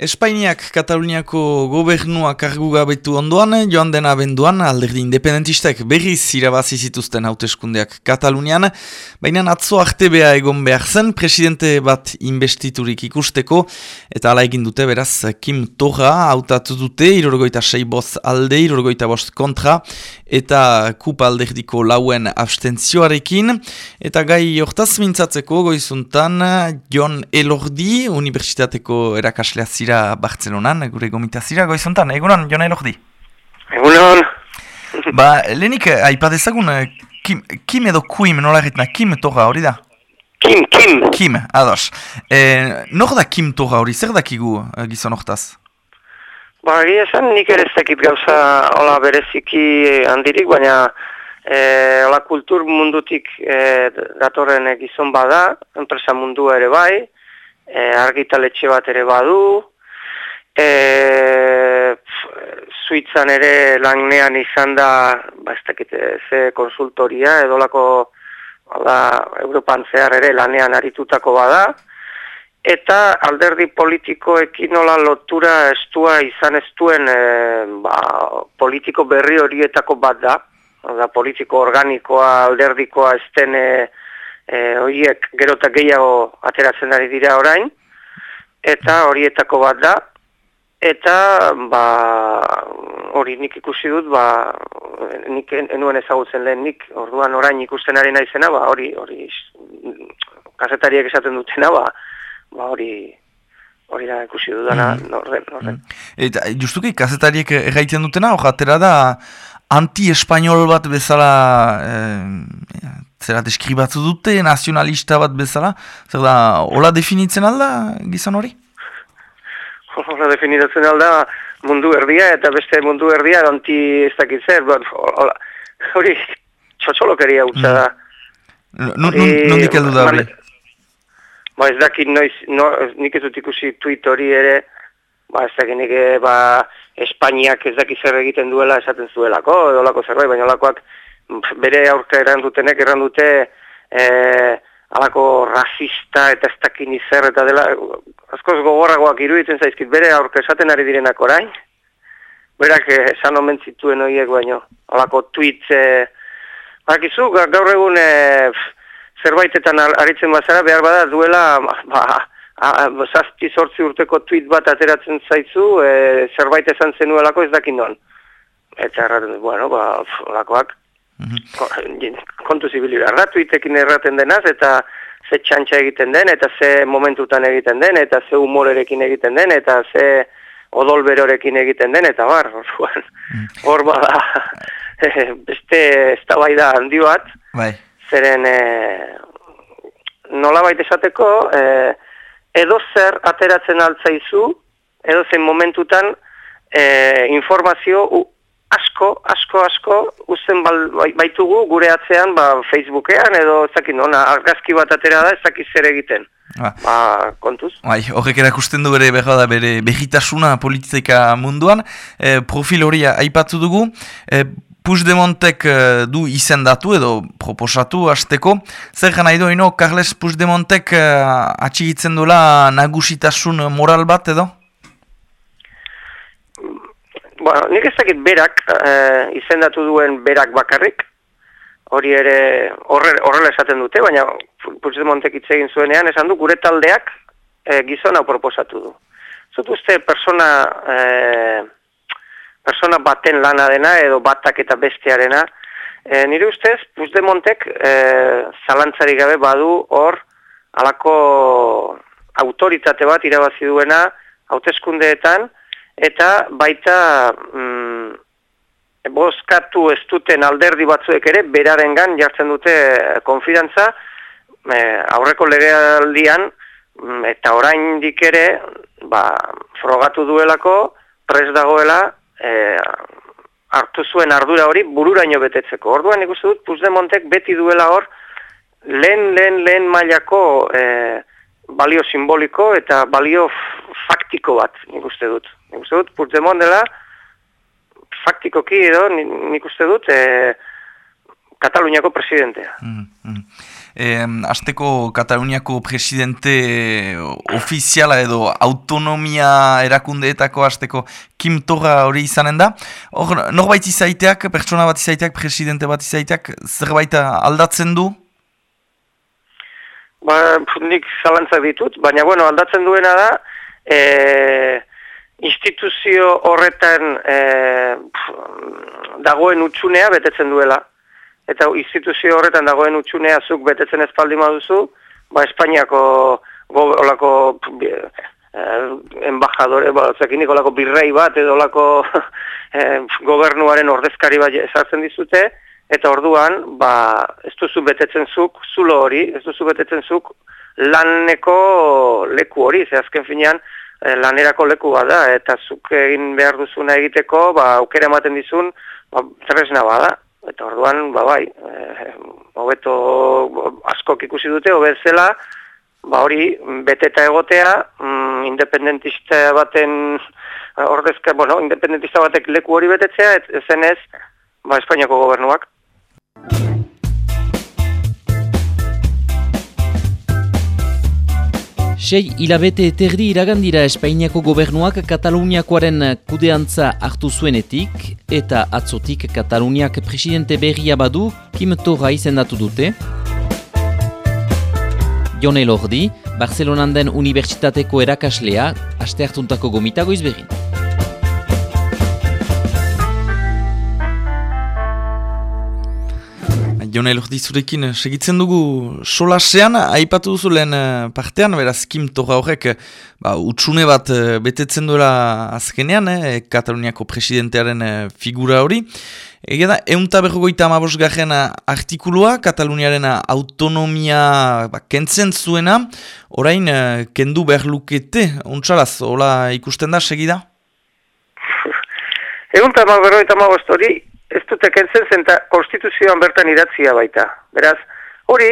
Espainiak Kataluniako gobernua kargu gabetu ondoan, joan dena benduan alderdi independentistek berriz irabazi zituzten hauteskundeak Katalunian, baina atzo arte egon behar zen, presidente bat investiturik ikusteko, eta ala egin dute beraz Kim Torra hautatu dute, irorgoita sei boz alde, irorgoita bost kontra, eta kup alderdiko lauen abstentzioarekin, eta gai hortaz mintzatzeko goizuntan John Elordi, Universitateko erakaslea zira, dira Bartzelonan, gure gomita zira, goizuntan, egunon, jona elordi? Egunon! ba, lehenik, eh, aipadezagun, eh, kim, kim edo kuim, nola erretna, kim toga hori da? Kim, kim! Kim, ados. E, nor da kim toga hori, zer dakigu gizon hortaz? Ba, egia esan, nik ere ez dakit gauza hola bereziki handirik, baina e, hola kultur mundutik e, datorren gizon bada, enpresa mundua ere bai, e, argitaletxe bat ere badu, e, Suitzan ere langnean izan da, ba, ez dakite, ze konsultoria, edolako, ala, Europan zehar ere lanean aritutako bada, eta alderdi politikoekin nola lotura estua izan estuen e, ba, politiko berri horietako bat da, da politiko organikoa, alderdikoa esten e, e, horiek gero eta gehiago ateratzen ari dira orain, eta horietako bat da, Eta, ba, hori nik ikusi dut, ba, nik enuen ezagutzen lehen nik, orduan orain ikusten ari naizena, ba, hori, hori, kasetariek esaten dutena, ba, ba, hori, hori da ikusi dudana, mm. norren, norren. Mm. Eta, justuki, kasetariek erraiten dutena, hori da, anti-espanol bat bezala, eh, zera deskribatu dute, nazionalista bat bezala, zer da, hola definitzen alda, gizan hori? Hora definitzen alda mundu erdia eta beste mundu erdia anti ez dakit zer, hori txotxolokeria utza da. Nondik heldu da hori? Ba ez dakit noiz, no, nik ez dut ikusi tweet hori ere, ba ez dakit nik, ba, Espainiak ez dakit zer egiten duela esaten zuelako, edo lako zerbait, baina lakoak bere aurka errandutenek errandute, eh, alako rasista eta ez dakin izer eta dela, askoz gogorragoak iruditzen zaizkit bere aurke esaten ari direnak orain, berak eh, esan omen zituen horiek baino, alako tweet, eh, bakizu, gaur egun eh, zerbaitetan aritzen bazara, behar bada duela, ba, zazti sortzi urteko tweet bat ateratzen zaizu, eh, zerbait esan zenuelako ez dakin non. Eta erraten, bueno, ba, olakoak, Mhm. Kontu zibili erratu itekin erraten denaz, eta ze txantxa egiten den, eta ze momentutan egiten den, eta ze humorerekin egiten den, eta ze odolberorekin egiten den, eta bar, mhm. hor bada, beste ez da bai da handi bat, bai. zeren e, nola baita esateko, e, edo zer ateratzen altzaizu, edo zen momentutan e, informazio asko, asko, asko, usten bai, baitugu gure atzean, ba, Facebookean edo, ez dakit, nona, argazki bat atera da, ez dakit zer egiten. Ba, ba kontuz. Bai, horrek erakusten du bere behar da, bere behitasuna politika munduan. E, profil hori aipatu dugu. E, Puigdemontek e, du izendatu edo proposatu hasteko. Zer gana edo, ino, Carles Puigdemontek e, atxigitzen duela nagusitasun moral bat edo? Bueno, nik ez dakit berak, e, izendatu duen berak bakarrik, hori ere horrela esaten dute, baina Puigdemontek hitz egin zuenean, esan du, gure taldeak e, gizona proposatu du. Zut uste persona, e, persona baten lana dena, edo batak eta bestearena, e, nire ustez, Puigdemontek e, zalantzari gabe badu hor, alako autoritate bat irabazi duena, hauteskundeetan, eta baita mm, bozkatu ez duten alderdi batzuek ere beraren gan jartzen dute konfidantza e, aurreko legealdian mm, eta orain ere ba, frogatu duelako pres dagoela e, hartu zuen ardura hori bururaino betetzeko. Orduan ikusten dut Puigdemontek beti duela hor lehen lehen lehen mailako e, balio simboliko eta balio faktiko bat, nik uste dut. Nik uste dut, Puigdemont dela, faktikoki edo, nik uste dut, e, Kataluniako presidentea. Mm, mm. eh, azteko Kataluniako presidente ofiziala edo autonomia erakundeetako azteko Kim Torra hori izanen da. Hor, norbait izaiteak, pertsona bat izaiteak, presidente bat izaiteak, zerbait aldatzen du? Ba, nik zalantzak ditut, baina bueno, aldatzen duena da, e, instituzio horretan e, dagoen utxunea betetzen duela. Eta instituzio horretan dagoen utxunea zuk betetzen espaldi duzu, ba, Espainiako olako e, embajadore, ba, zekinik olako birrei bat edo olako e, gobernuaren ordezkari bat esartzen dizute, eta orduan, ba, ez duzu betetzen zuk, zulo hori, ez duzu betetzen zuk laneko leku hori, ze azken finean, lanerako leku bat da, eta zuk egin behar duzuna egiteko, ba, aukera ematen dizun, ba, tresna bada, eta orduan, ba, bai, e, hobeto askok ikusi dute, hobezela, ba, hori, beteta egotea, mm, independentista baten, ordezka, bueno, independentista batek leku hori betetzea, ez zenez, ba, Espainiako gobernuak. Sei hilabete eterdi iragandira Espainiako gobernuak Kataluniakoaren kudeantza hartu zuenetik eta atzotik Kataluniak presidente berria badu Kim Torra izendatu dute. Jon Elordi, Barcelonan den Unibertsitateko erakaslea, aste hartuntako gomitago izbegin. Jone Elordi zurekin eh, segitzen dugu solasean, aipatu duzu lehen eh, partean, beraz Kim Torra horrek eh, ba, utxune bat betetzen duela azkenean, eh, Kataluniako presidentearen figura hori. Ege da, eunta berrogoita amabos artikulua, Kataluniaren autonomia ba, kentzen zuena, orain kendu behar lukete, untsalaz, hola ikusten da, segida? Eunta berrogoita amabos hori, ez dute kentzen zen konstituzioan bertan idatzia baita. Beraz, hori,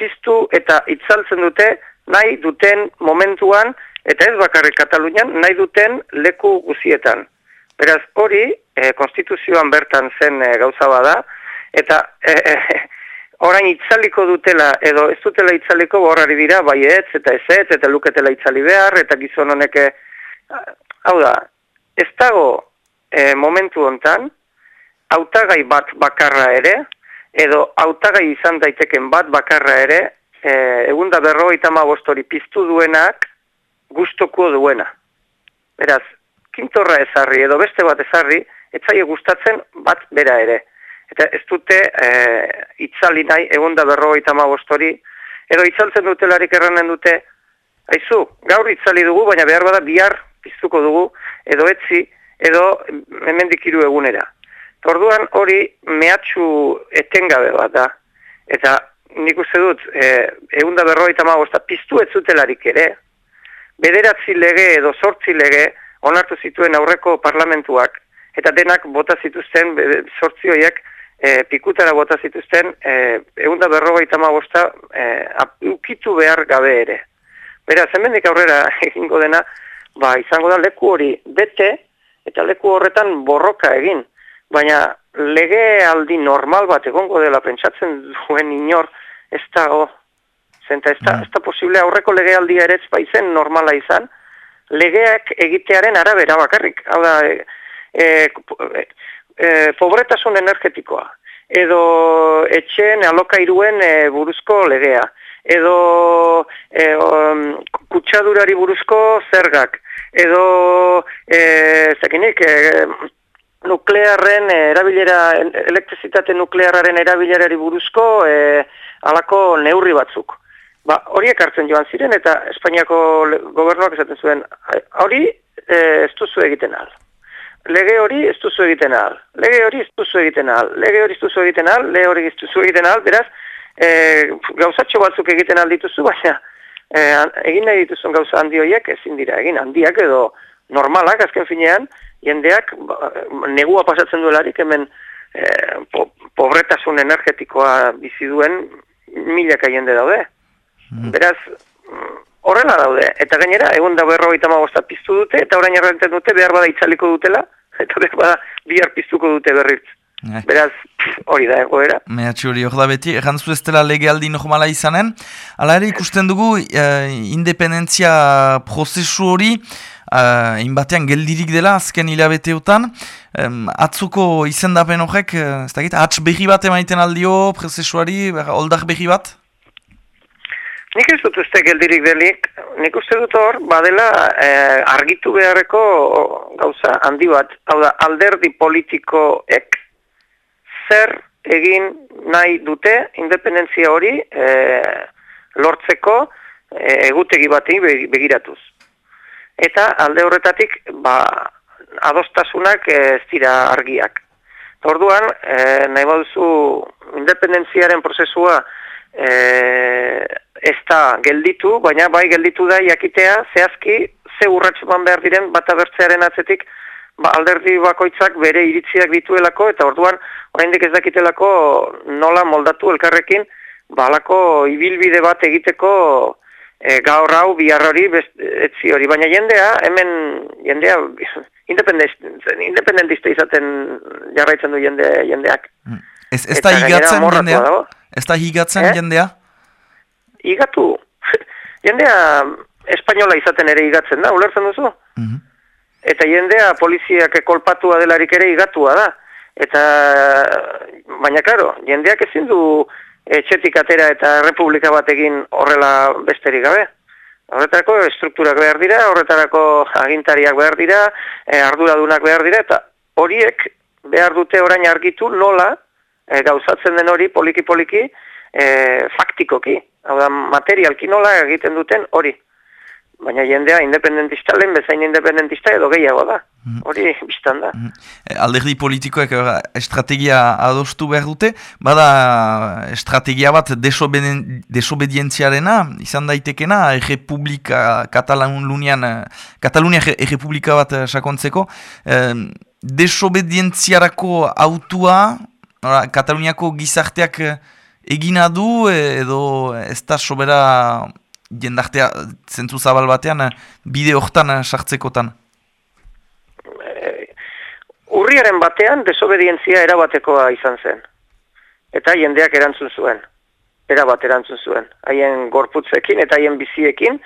piztu eta itzaltzen dute nahi duten momentuan, eta ez bakarrik Katalunian, nahi duten leku guzietan. Beraz, hori, e, konstituzioan bertan zen e, gauza bada, eta e, e, orain itzaliko dutela, edo ez dutela itzaliko borrari dira, bai ez, eta ez ez, eta luketela itzali behar, eta gizon honeke, hau da, ez dago e, momentu hontan, hautagai bat bakarra ere, edo hautagai izan daiteken bat bakarra ere, e, egunda berro itama bostori piztu duenak gustoko duena. Beraz, kintorra ezarri edo beste bat ezarri, etzaie gustatzen bat bera ere. Eta ez dute e, itzali nahi egunda berro itama bostori, edo itzaltzen dutelarik erranen dute, haizu, gaur itzali dugu, baina behar bada bihar piztuko dugu, edo etzi, edo hemendik hiru egunera. Orduan hori mehatxu etengabe bat da. Eta nik uste dut, e, egun da berroi eta piztu ez zutelarik ere, bederatzi lege edo sortzi lege onartu zituen aurreko parlamentuak, eta denak bota zituzten, sortzi horiek, e, pikutara bota zituzten, e, egun da berroi eta e, ukitu behar gabe ere. Beraz, hemendik aurrera egingo dena, ba, izango da leku hori bete, eta leku horretan borroka egin baina lege aldi normal bat egongo dela pentsatzen duen inor ez da o zenta ez da, mm. ez da posible aurreko lege aldia ere baizen normala izan legeak egitearen arabera bakarrik hau da e, e, e, pobretasun energetikoa edo etxeen alokairuen e, buruzko legea edo e, um, kutsadurari buruzko zergak edo e, zekinik e, nuklearren eh, erabilera, elektrizitate nuklearraren erabilerari buruzko e, alako neurri batzuk. Ba, horiek hartzen joan ziren eta Espainiako gobernuak esaten zuen, hori e, ez duzu egiten al. Lege hori ez duzu egiten al. Lege hori ez duzu egiten al. Lege hori ez duzu egiten al. Lege hori ez duzu egiten al. Beraz, e, gauzatxo batzuk egiten aldituzu, baina e, egin nahi dituzun gauza handi horiek ezin dira egin. Handiak edo normalak azken finean, jendeak ba, negua pasatzen duelarik hemen e, po, pobretasun energetikoa bizi duen milaka jende daude. Mm. Beraz, horrela daude. Eta gainera, egun da berro eta piztu dute, eta orain errenten dute behar bada itzaliko dutela, eta behar bada bihar piztuko dute berriz. Eh. Beraz, hori da egoera. Mehatxi hori hor da beti, errantzu ez dela legealdi normala izanen. Hala ere ikusten dugu, uh, independentzia prozesu hori, uh, inbatean geldirik dela azken hilabeteotan. Um, atzuko izendapen horrek, uh, ez da atx behi bat emaiten aldio, prozesuari, oldak behi bat? Nik ez dut uste geldirik delik, nik uste dut hor, badela eh, argitu beharreko gauza handi bat. Hau da, alderdi politikoek zer egin nahi dute independentzia hori eh, lortzeko eh, egutegi batei begiratuz. Eta alde horretatik, ba, adostasunak ez dira argiak. Orduan, eh, nahi baduzu independentziaren prozesua eh, ez da gelditu, baina bai gelditu da jakitea zehazki ze urratxuman behar diren bata bertzearen atzetik ba, alderdi bakoitzak bere iritziak dituelako eta orduan oraindik ez dakitelako nola moldatu elkarrekin balako ba, ibilbide bat egiteko e, gaur hau bihar hori etzi hori, baina jendea hemen jendea independentista izaten jarraitzen du jende, jendeak. Hmm. Ez, ez da higatzen jendea? Ez da higatzen eh? jendea? igatu. jendea espainola izaten ere igatzen da, ulertzen duzu? Mm Eta jendea poliziak kolpatua delarik ere igatua da. Eta, baina karo, jendeak ezin du etxetik atera eta republika bat egin horrela besterik gabe. Horretarako estrukturak behar dira, horretarako agintariak behar dira, e, arduradunak behar dira, eta horiek behar dute orain argitu nola e, gauzatzen den hori poliki-poliki e, faktikoki hau da, materialki nola egiten duten hori. Baina jendea independentista lehen bezain independentista edo gehiago da. Mm. Hori biztan da. Mm. Alderdi politikoek eh, estrategia adostu behar dute, bada estrategia bat desobedientziarena, izan daitekena, Republika Katalunian, Katalunia Republika bat sakontzeko, desobedientziarako autua, Kataluniako gizarteak egina du edo ez da sobera jendartea zentzu zabal batean bide hortan sartzekotan? Urriaren batean desobedientzia erabatekoa izan zen. Eta jendeak erantzun zuen. Erabat erantzun zuen. Haien gorputzekin eta haien biziekin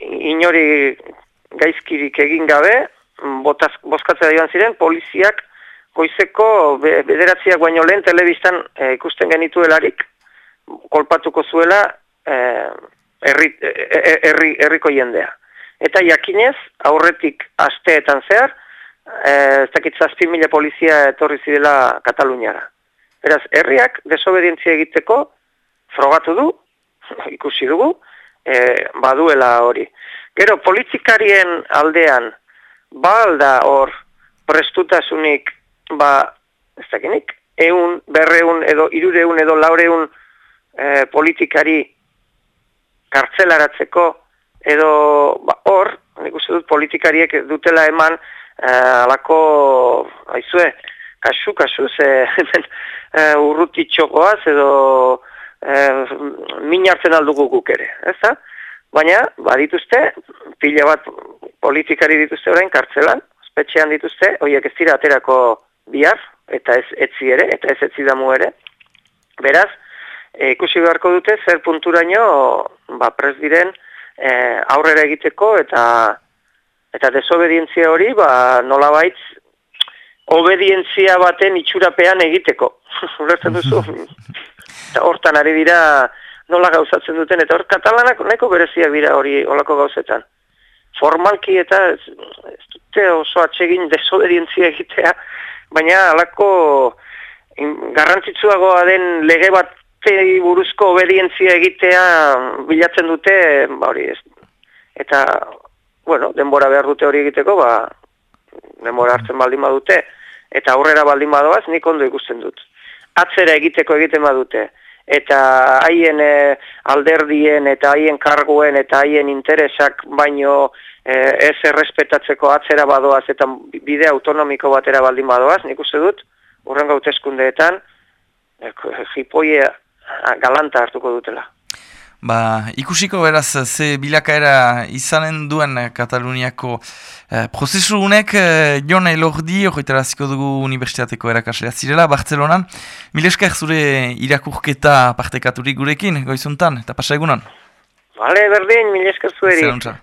inori gaizkirik egin gabe botaz, bozkatzea joan ziren poliziak goizeko bederatziak baino lehen telebistan e, ikusten genituelarik kolpatuko zuela eh, herri, e, herri, herriko jendea. Eta jakinez, aurretik asteetan zehar, ez dakit zazpi mila polizia etorri zidela Kataluniara. Beraz, herriak desobedientzia egiteko frogatu du, ikusi dugu, e, baduela hori. Gero, politikarien aldean, ba alda hor prestutasunik ba, ez dakinik, eun, berreun, edo irureun, edo laureun e, politikari kartzelaratzeko, edo ba, hor, nik uste dut politikariek dutela eman e, alako, haizue, kasu, kasu, ze e, urruti txokoaz, edo e, min hartzen aldugu guk ere, ez da? Baina, badituzte, pila bat politikari dituzte orain kartzelan, espetxean dituzte, horiek ez dira aterako bihar, eta ez etzi ere, eta ez etzi damu ere. Beraz, e, ikusi beharko dute zer punturaino ba, prez diren e, aurrera egiteko eta eta desobedientzia hori ba, nola baitz obedientzia baten itxurapean egiteko. Ulertzen duzu? eta hortan ari dira nola gauzatzen duten, eta hor katalanak nahiko bereziak dira hori olako gauzetan. Formalki eta ez dute oso atsegin desobedientzia egitea, baina alako garrantzitsuagoa den lege bat buruzko obedientzia egitea bilatzen dute, ba hori ez. Eta, bueno, denbora behar dute hori egiteko, ba, denbora hartzen baldin badute, eta aurrera baldin badoaz, nik ondo ikusten dut. Atzera egiteko egiten badute, eta haien eh, alderdien, eta haien karguen, eta haien interesak baino eh, ez errespetatzeko atzera badoaz eta bide autonomiko batera baldin badoaz, nik uste dut, urrengo hauteskundeetan, eh, jipoie galanta hartuko dutela. Ba, ikusiko beraz, ze bilakaera izanen duen Kataluniako eh, prozesu unek, eh, Jon Elordi, horretaraziko dugu Unibertsitateko erakaslea zirela, Bartzelonan. Mileska zure irakurketa partekaturik gurekin, goizuntan, eta pasa egunan? Bale, berdin, mileska zueri. Zeruntza.